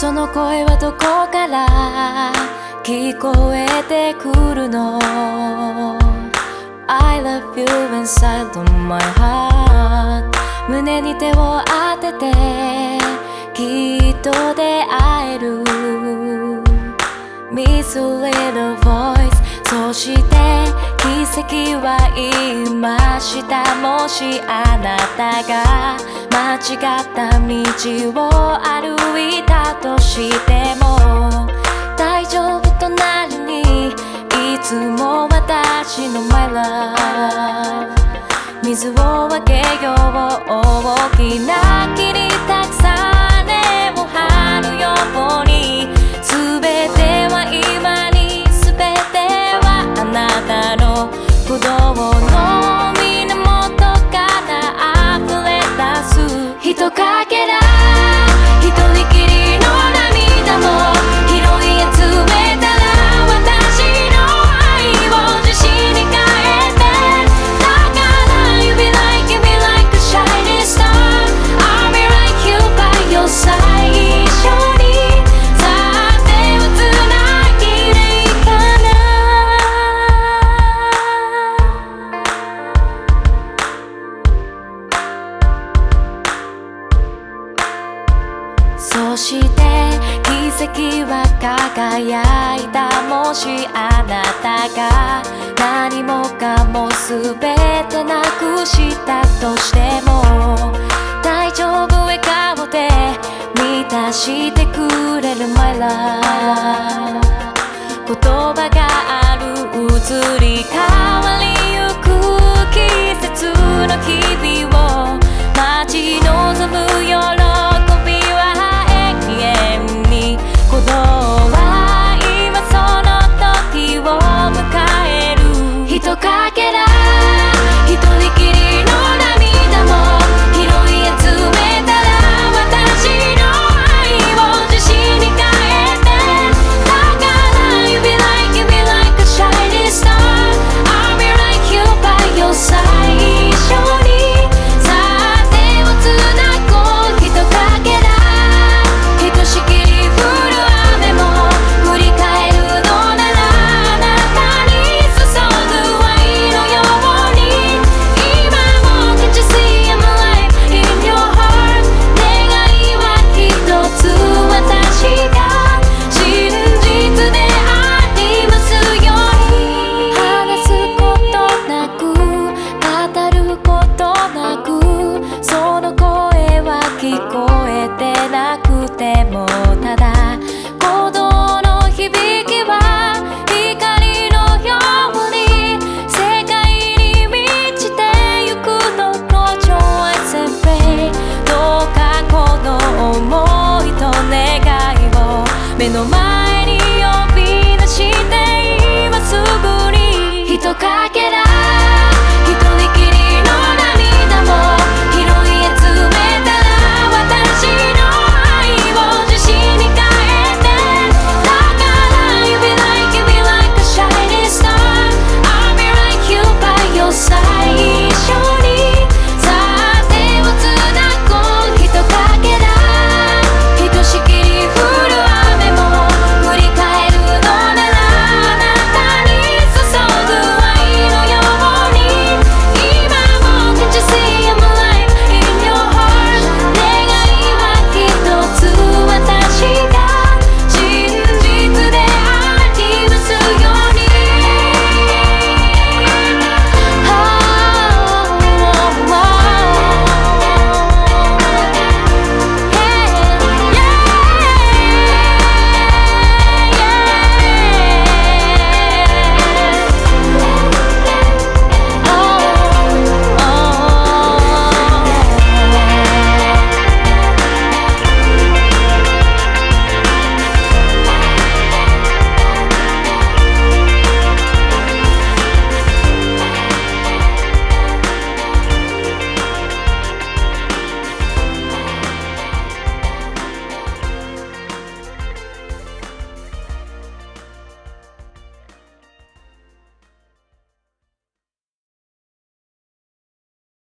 その声はどこから聞こえてくるの I love you inside of my heart 胸に手を当ててきっと出会える Miss a little voice そして奇跡は今したもしあなたが間違った道を歩いたとしても大丈夫隣にいつも私の My love 水を分けよう大きな pack it get. そして奇跡は輝いたもしあなたが何もかも全てなくしたとしても大丈夫笑顔で満たしてくれる My love 言葉がある映り пока 目の前に呼び出して今すぐに人かけら